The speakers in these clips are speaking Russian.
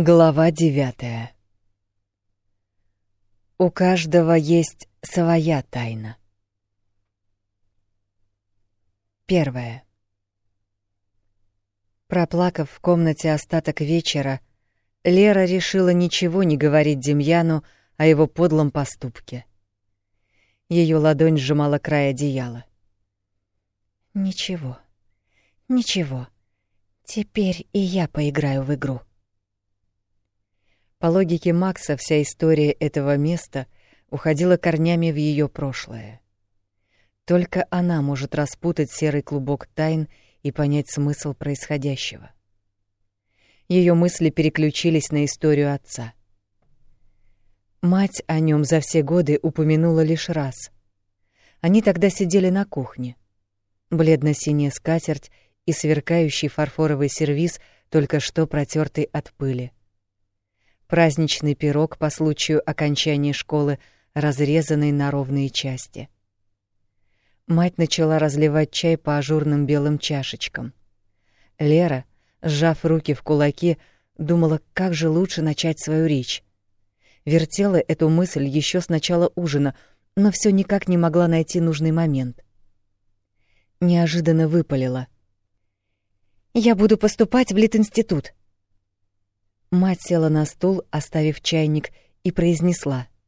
Глава девятая. У каждого есть своя тайна. Первое. Проплакав в комнате остаток вечера, Лера решила ничего не говорить Демьяну о его подлом поступке. Ее ладонь сжимала край одеяла. «Ничего, ничего. Теперь и я поиграю в игру». По логике Макса, вся история этого места уходила корнями в ее прошлое. Только она может распутать серый клубок тайн и понять смысл происходящего. Ее мысли переключились на историю отца. Мать о нем за все годы упомянула лишь раз. Они тогда сидели на кухне. Бледно-синяя скатерть и сверкающий фарфоровый сервиз, только что протертый от пыли. Праздничный пирог по случаю окончания школы, разрезанный на ровные части — Мать начала разливать чай по ажурным белым чашечкам. Лера, сжав руки в кулаки, думала, как же лучше начать свою речь. Вертела эту мысль еще с начала ужина, но все никак не могла найти нужный момент. Неожиданно выпалила. «Я буду поступать в Литинститут». Мать села на стул, оставив чайник, и произнесла —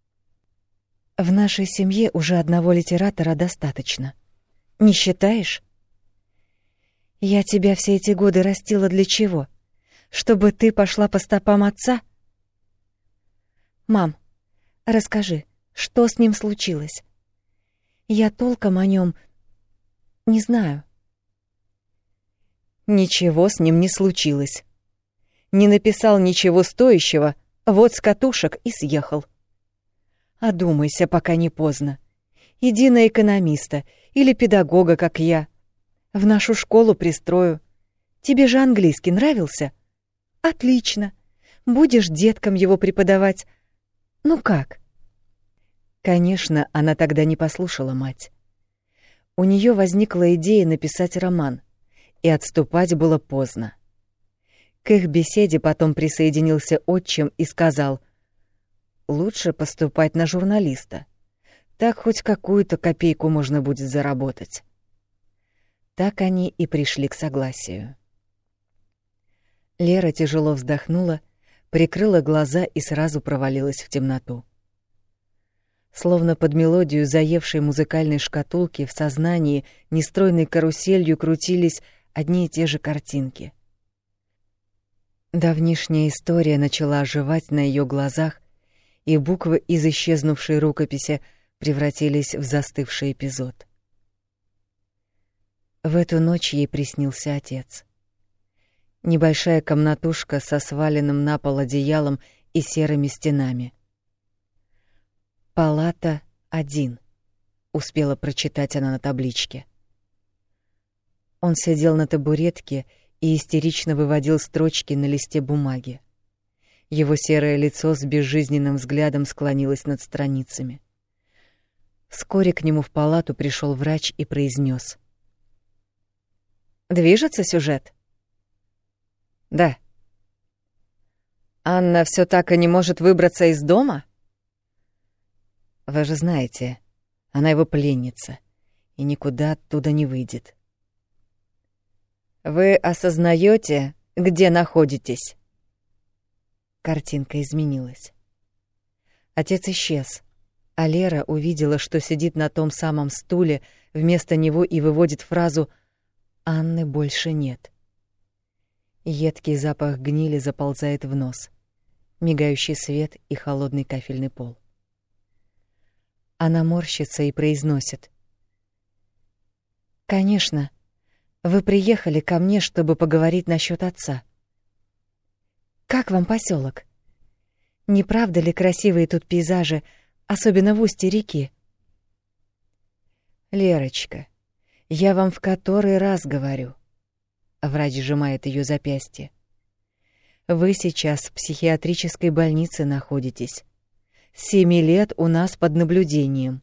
в нашей семье уже одного литератора достаточно. Не считаешь? Я тебя все эти годы растила для чего? Чтобы ты пошла по стопам отца? Мам, расскажи, что с ним случилось? Я толком о нем не знаю. Ничего с ним не случилось. Не написал ничего стоящего, вот с катушек и съехал. Одумайся, пока не поздно. Иди на экономиста или педагога, как я. В нашу школу пристрою. Тебе же английский нравился? Отлично. Будешь деткам его преподавать. Ну как? Конечно, она тогда не послушала мать. У нее возникла идея написать роман, и отступать было поздно. К их беседе потом присоединился отчим и сказал — лучше поступать на журналиста. Так хоть какую-то копейку можно будет заработать. Так они и пришли к согласию. Лера тяжело вздохнула, прикрыла глаза и сразу провалилась в темноту. Словно под мелодию заевшей музыкальной шкатулки в сознании нестройной каруселью крутились одни и те же картинки. Давнишняя история начала оживать на ее глазах, и буквы из исчезнувшей рукописи превратились в застывший эпизод. В эту ночь ей приснился отец. Небольшая комнатушка со сваленным на пол одеялом и серыми стенами. «Палата один», — успела прочитать она на табличке. Он сидел на табуретке и истерично выводил строчки на листе бумаги. Его серое лицо с безжизненным взглядом склонилось над страницами. Вскоре к нему в палату пришел врач и произнес: «Движется сюжет?» «Да». «Анна все так и не может выбраться из дома?» «Вы же знаете, она его пленница и никуда оттуда не выйдет». «Вы осознаете, где находитесь?» Картинка изменилась. Отец исчез, а Лера увидела, что сидит на том самом стуле вместо него и выводит фразу «Анны больше нет». Едкий запах гнили заползает в нос, мигающий свет и холодный кафельный пол. Она морщится и произносит. «Конечно, вы приехали ко мне, чтобы поговорить насчет отца. Как вам поселок? Не правда ли красивые тут пейзажи, особенно в устье реки? Лерочка, я вам в который раз говорю. Врач сжимает ее запястье. Вы сейчас в психиатрической больнице находитесь. Семи лет у нас под наблюдением.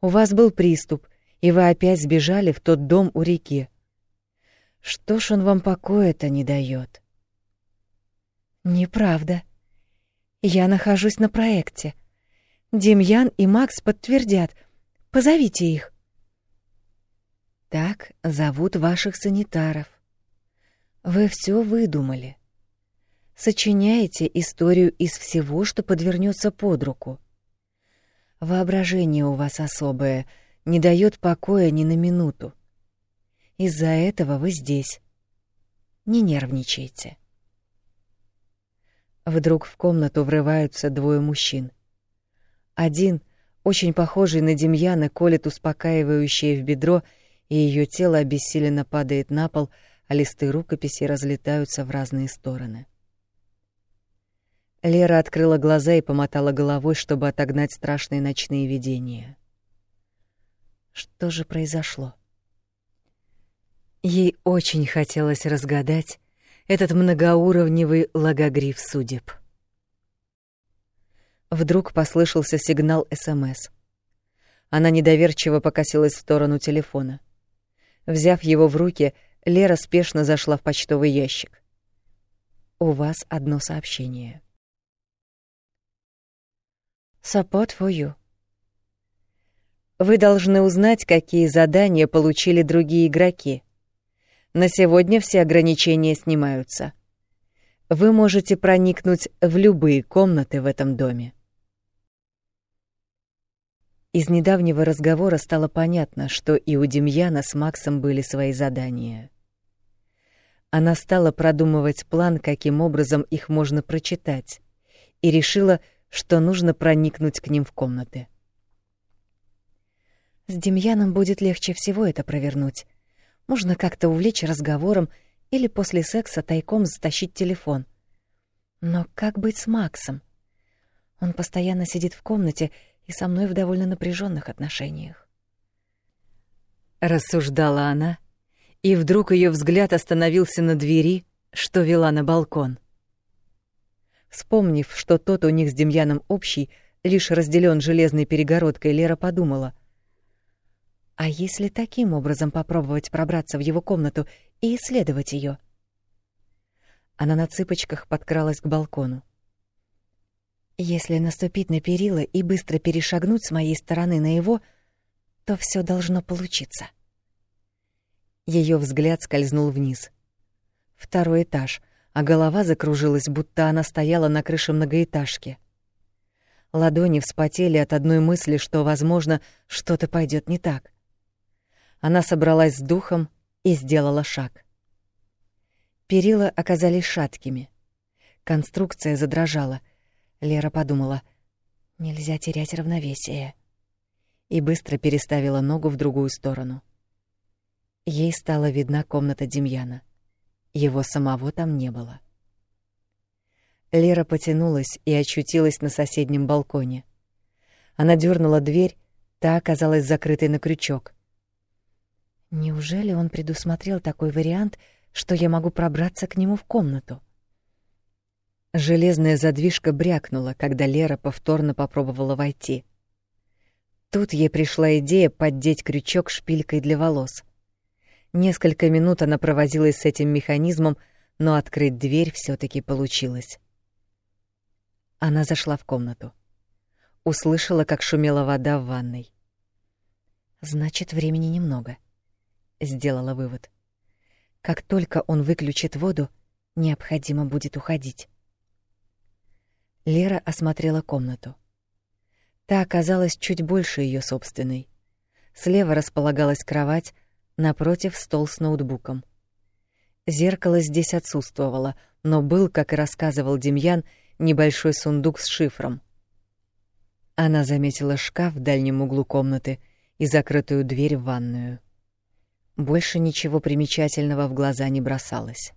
У вас был приступ, и вы опять сбежали в тот дом у реки. Что ж он вам покоя-то не дает? Неправда. Я нахожусь на проекте. Демьян и Макс подтвердят. Позовите их. Так зовут ваших санитаров. Вы все выдумали. Сочиняете историю из всего, что подвернется под руку. Воображение у вас особое, не дает покоя ни на минуту. Из-за этого вы здесь. Не нервничайте. Вдруг в комнату врываются двое мужчин. Один, очень похожий на Демьяна, колет успокаивающее в бедро, и ее тело обессиленно падает на пол, а листы рукописи разлетаются в разные стороны. Лера открыла глаза и помотала головой, чтобы отогнать страшные ночные видения. Что же произошло? Ей очень хотелось разгадать этот многоуровневый логогриф судеб. Вдруг послышался сигнал СМС. Она недоверчиво покосилась в сторону телефона. Взяв его в руки, Лера спешно зашла в почтовый ящик. «У вас одно сообщение». Support for you. Вы должны узнать, какие задания получили другие игроки. На сегодня все ограничения снимаются. Вы можете проникнуть в любые комнаты в этом доме. Из недавнего разговора стало понятно, что и у Демьяна с Максом были свои задания. Она стала продумывать план, каким образом их можно прочитать, и решила, что нужно проникнуть к ним в комнаты. С Демьяном будет легче всего это провернуть. Можно как-то увлечь разговором или после секса тайком затащить телефон. Но как быть с Максом? Он постоянно сидит в комнате и со мной в довольно напряженных отношениях. Рассуждала она, и вдруг ее взгляд остановился на двери, что вела на балкон. Вспомнив, что тот у них с Демьяном общий, лишь разделен железной перегородкой, Лера подумала. А если таким образом попробовать пробраться в его комнату и исследовать ее? Она на цыпочках подкралась к балкону. Если наступить на перила и быстро перешагнуть с моей стороны на его, то все должно получиться. Ее взгляд скользнул вниз. Второй этаж — а голова закружилась, будто она стояла на крыше многоэтажки. Ладони вспотели от одной мысли, что, возможно, что-то пойдет не так. Она собралась с духом и сделала шаг. Перила оказались шаткими. Конструкция задрожала. Лера подумала, нельзя терять равновесие. И быстро переставила ногу в другую сторону. Ей стала видна комната Демьяна. Его самого там не было. Лера потянулась и очутилась на соседнем балконе. Она дернула дверь, та оказалась закрытой на крючок. Неужели он предусмотрел такой вариант, что я могу пробраться к нему в комнату? Железная задвижка брякнула, когда Лера повторно попробовала войти. Тут ей пришла идея поддеть крючок шпилькой для волос — Несколько минут она провозилась с этим механизмом, но открыть дверь все таки получилось. Она зашла в комнату. Услышала, как шумела вода в ванной. Значит, времени немного, сделала вывод. Как только он выключит воду, необходимо будет уходить. Лера осмотрела комнату. Та оказалась чуть больше ее собственной. Слева располагалась кровать, напротив стол с ноутбуком. Зеркало здесь отсутствовало, но был, как и рассказывал Демьян, небольшой сундук с шифром. Она заметила шкаф в дальнем углу комнаты и закрытую дверь в ванную. Больше ничего примечательного в глаза не бросалось.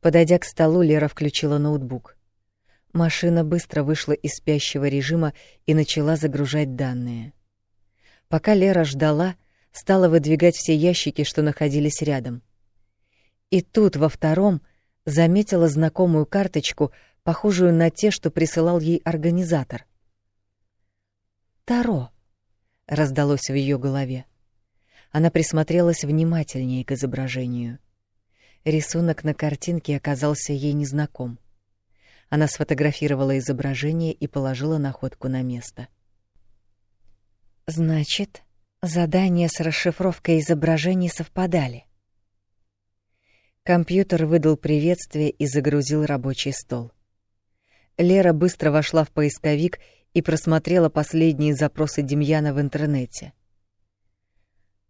Подойдя к столу, Лера включила ноутбук. Машина быстро вышла из спящего режима и начала загружать данные. Пока Лера ждала, стала выдвигать все ящики, что находились рядом. И тут во втором заметила знакомую карточку, похожую на те, что присылал ей организатор. «Таро», — раздалось в ее голове. Она присмотрелась внимательнее к изображению. Рисунок на картинке оказался ей незнаком. Она сфотографировала изображение и положила находку на место. Значит, задания с расшифровкой изображений совпадали. Компьютер выдал приветствие и загрузил рабочий стол. Лера быстро вошла в поисковик и просмотрела последние запросы Демьяна в интернете.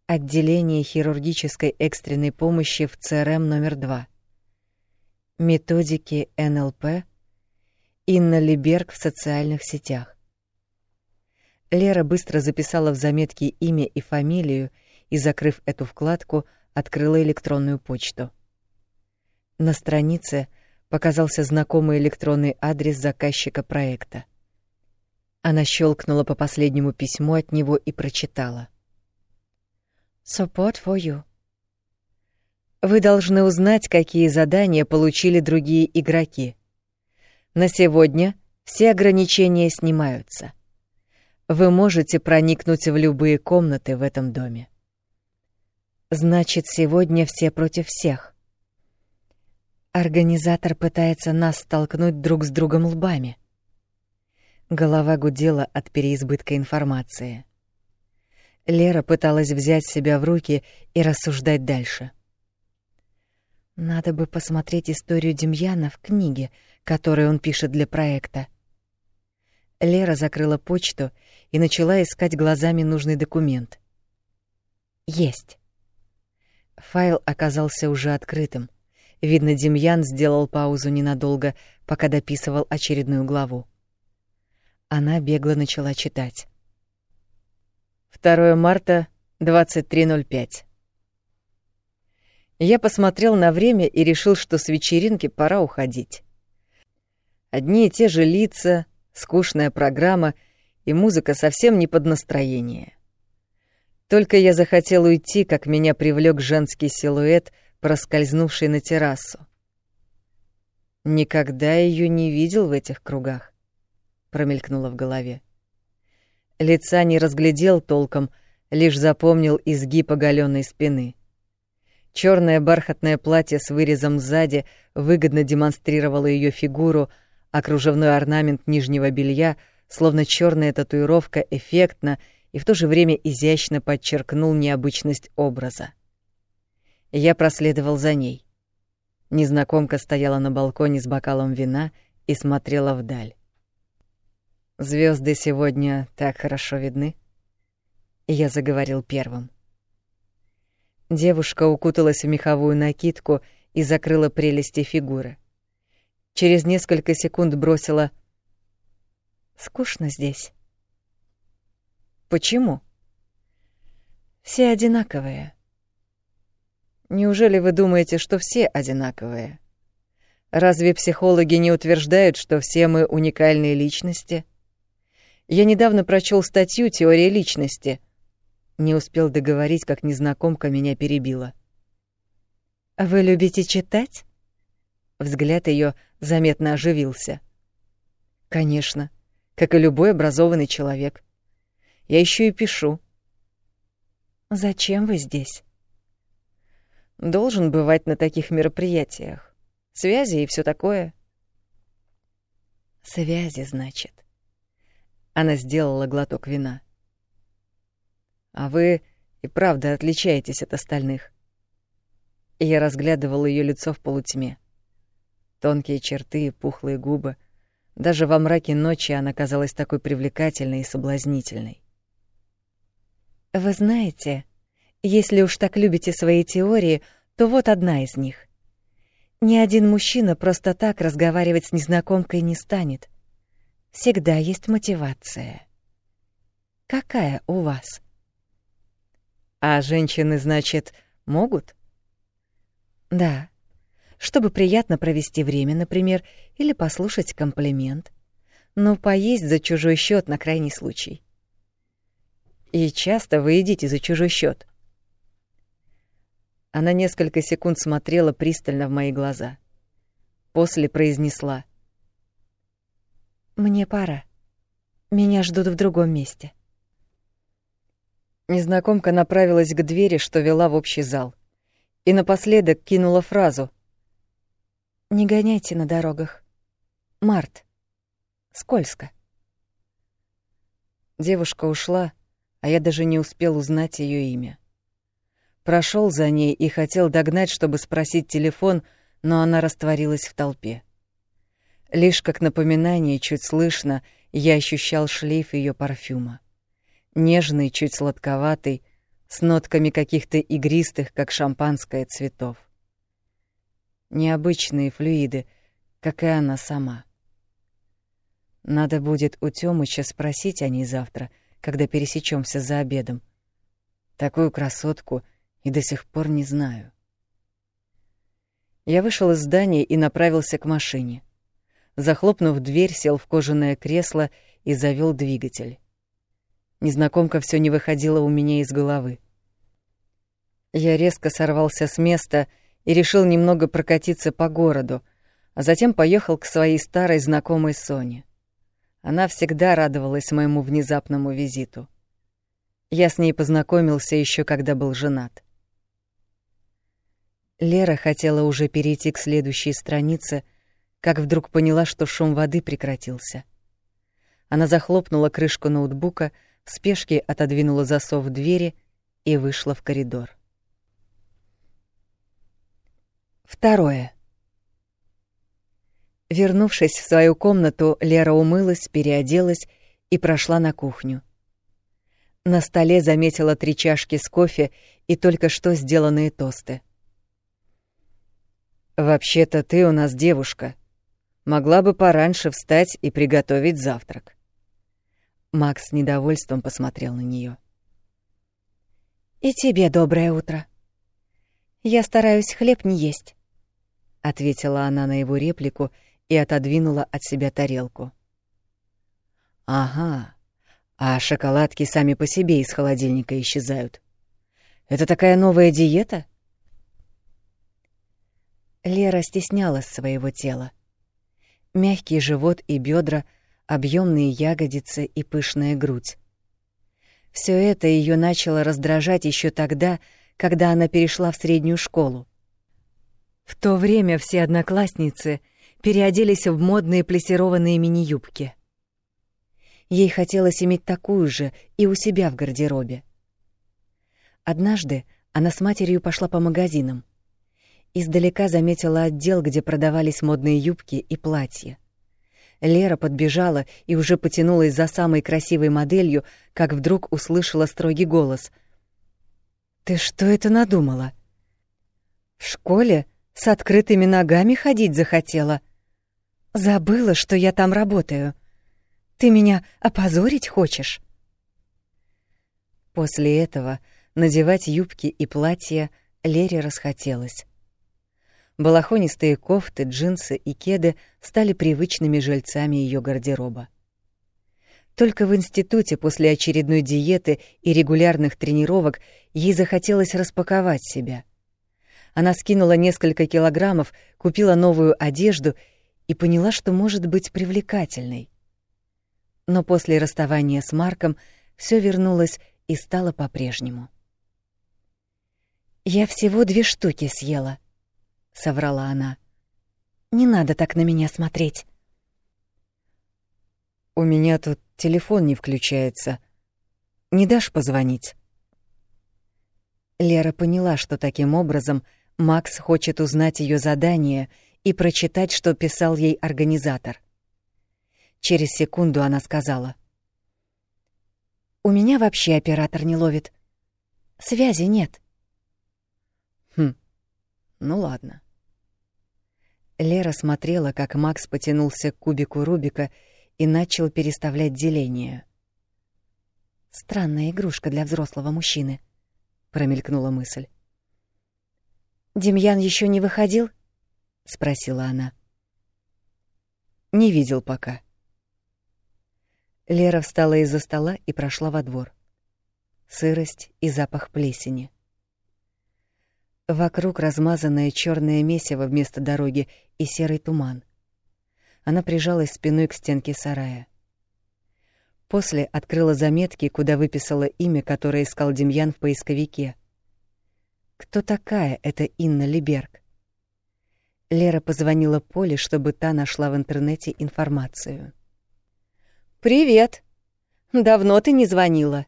Отделение хирургической экстренной помощи в ЦРМ номер 2. Методики НЛП. Инна Либерг в социальных сетях. Лера быстро записала в заметки имя и фамилию и, закрыв эту вкладку, открыла электронную почту. На странице показался знакомый электронный адрес заказчика проекта. Она щелкнула по последнему письму от него и прочитала. Support for you. Вы должны узнать, какие задания получили другие игроки. На сегодня все ограничения снимаются. Вы можете проникнуть в любые комнаты в этом доме. Значит, сегодня все против всех. Организатор пытается нас столкнуть друг с другом лбами. Голова гудела от переизбытка информации. Лера пыталась взять себя в руки и рассуждать дальше. Надо бы посмотреть историю Демьяна в книге, которую он пишет для проекта. Лера закрыла почту и начала искать глазами нужный документ. Есть. Файл оказался уже открытым. Видно, Демьян сделал паузу ненадолго, пока дописывал очередную главу. Она бегло начала читать. 2 марта, 23.05. Я посмотрел на время и решил, что с вечеринки пора уходить. Одни и те же лица, скучная программа и музыка совсем не под настроение. Только я захотел уйти, как меня привлек женский силуэт, проскользнувший на террасу. Никогда ее не видел в этих кругах, промелькнуло в голове. Лица не разглядел толком, лишь запомнил изгиб оголенной спины. Черное бархатное платье с вырезом сзади выгодно демонстрировало ее фигуру, а кружевной орнамент нижнего белья, словно черная татуировка, эффектно и в то же время изящно подчеркнул необычность образа. Я проследовал за ней. Незнакомка стояла на балконе с бокалом вина и смотрела вдаль. Звезды сегодня так хорошо видны. Я заговорил первым. Девушка укуталась в меховую накидку и закрыла прелести фигуры. Через несколько секунд бросила: "Скучно здесь". Почему? Все одинаковые. Неужели вы думаете, что все одинаковые? Разве психологи не утверждают, что все мы уникальные личности? Я недавно прочел статью «Теория личности». Не успел договорить, как незнакомка меня перебила. «Вы любите читать?» Взгляд ее заметно оживился. «Конечно, как и любой образованный человек. Я еще и пишу». «Зачем вы здесь?» «Должен бывать на таких мероприятиях. Связи и все такое». «Связи, значит. Она сделала глоток вина. А вы и правда отличаетесь от остальных. я разглядывал ее лицо в полутьме. Тонкие черты, пухлые губы. Даже во мраке ночи она казалась такой привлекательной и соблазнительной. Вы знаете, если уж так любите свои теории, то вот одна из них. Ни один мужчина просто так разговаривать с незнакомкой не станет всегда есть мотивация. Какая у вас? А женщины, значит, могут? Да. Чтобы приятно провести время, например, или послушать комплимент. Но поесть за чужой счет на крайний случай. И часто вы едите за чужой счет. Она несколько секунд смотрела пристально в мои глаза. После произнесла — мне пора. Меня ждут в другом месте. Незнакомка направилась к двери, что вела в общий зал, и напоследок кинула фразу: "Не гоняйте на дорогах. Март. Скользко. Девушка ушла, а я даже не успел узнать ее имя. Прошел за ней и хотел догнать, чтобы спросить телефон, но она растворилась в толпе. Лишь как напоминание, чуть слышно, я ощущал шлейф ее парфюма. Нежный, чуть сладковатый, с нотками каких-то игристых, как шампанское, цветов. Необычные флюиды, как и она сама. Надо будет у Тёмыча спросить о ней завтра, когда пересечемся за обедом. Такую красотку и до сих пор не знаю. Я вышел из здания и направился к машине. Захлопнув дверь, сел в кожаное кресло и завел двигатель. Незнакомка все не выходила у меня из головы. Я резко сорвался с места и решил немного прокатиться по городу, а затем поехал к своей старой знакомой Соне. Она всегда радовалась моему внезапному визиту. Я с ней познакомился еще когда был женат. Лера хотела уже перейти к следующей странице, как вдруг поняла, что шум воды прекратился. Она захлопнула крышку ноутбука, в спешке отодвинула засов двери и вышла в коридор. Второе. Вернувшись в свою комнату, Лера умылась, переоделась и прошла на кухню. На столе заметила три чашки с кофе и только что сделанные тосты. «Вообще-то ты у нас девушка. Могла бы пораньше встать и приготовить завтрак». Макс с недовольством посмотрел на нее. «И тебе доброе утро. Я стараюсь хлеб не есть», — ответила она на его реплику и отодвинула от себя тарелку. «Ага, а шоколадки сами по себе из холодильника исчезают. Это такая новая диета?» Лера стеснялась своего тела. Мягкий живот и бедра — объемные ягодицы и пышная грудь. Все это ее начало раздражать еще тогда, когда она перешла в среднюю школу. В то время все одноклассницы переоделись в модные плессированные мини-юбки. Ей хотелось иметь такую же и у себя в гардеробе. Однажды она с матерью пошла по магазинам. Издалека заметила отдел, где продавались модные юбки и платья. Лера подбежала и уже потянулась за самой красивой моделью, как вдруг услышала строгий голос. «Ты что это надумала? В школе с открытыми ногами ходить захотела? Забыла, что я там работаю. Ты меня опозорить хочешь?» После этого надевать юбки и платья Лере расхотелось. Балахонистые кофты, джинсы и кеды стали привычными жильцами ее гардероба. Только в институте после очередной диеты и регулярных тренировок ей захотелось распаковать себя. Она скинула несколько килограммов, купила новую одежду и поняла, что может быть привлекательной. Но после расставания с Марком все вернулось и стало по-прежнему. «Я всего две штуки съела», — соврала она. «Не надо так на меня смотреть». «У меня тут телефон не включается. Не дашь позвонить?» Лера поняла, что таким образом Макс хочет узнать ее задание и прочитать, что писал ей организатор. Через секунду она сказала. «У меня вообще оператор не ловит. Связи нет». «Хм, ну ладно». Лера смотрела, как Макс потянулся к кубику Рубика и начал переставлять деление. «Странная игрушка для взрослого мужчины», — промелькнула мысль. «Демьян еще не выходил?» — спросила она. «Не видел пока». Лера встала из-за стола и прошла во двор. Сырость и запах плесени. Вокруг размазанное черное месиво вместо дороги и серый туман. Она прижалась спиной к стенке сарая. После открыла заметки, куда выписала имя, которое искал Демьян в поисковике. Кто такая эта Инна Либерг? Лера позвонила Поле, чтобы та нашла в интернете информацию. «Привет! Давно ты не звонила.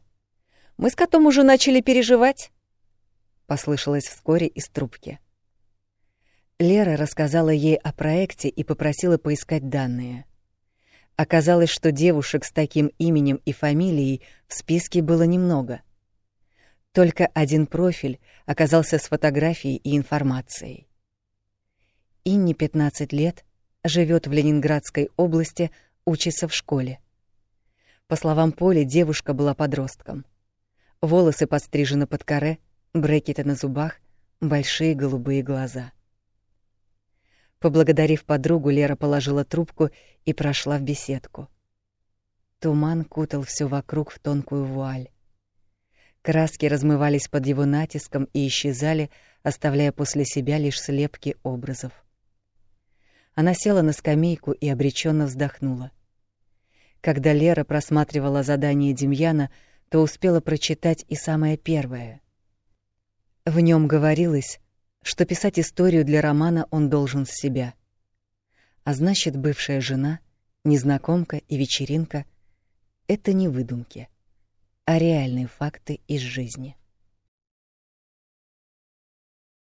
Мы с котом уже начали переживать», — послышалось вскоре из трубки. Лера рассказала ей о проекте и попросила поискать данные. Оказалось, что девушек с таким именем и фамилией в списке было немного. Только один профиль оказался с фотографией и информацией. Инне 15 лет, живет в Ленинградской области, учится в школе. По словам Поли, девушка была подростком. Волосы подстрижены под каре, брекеты на зубах, большие голубые глаза. Поблагодарив подругу, Лера положила трубку и прошла в беседку. Туман кутал все вокруг в тонкую вуаль. Краски размывались под его натиском и исчезали, оставляя после себя лишь слепки образов. Она села на скамейку и обреченно вздохнула. Когда Лера просматривала задание Демьяна, то успела прочитать и самое первое. В нем говорилось, что писать историю для романа он должен с себя. А значит, бывшая жена, незнакомка и вечеринка — это не выдумки, а реальные факты из жизни.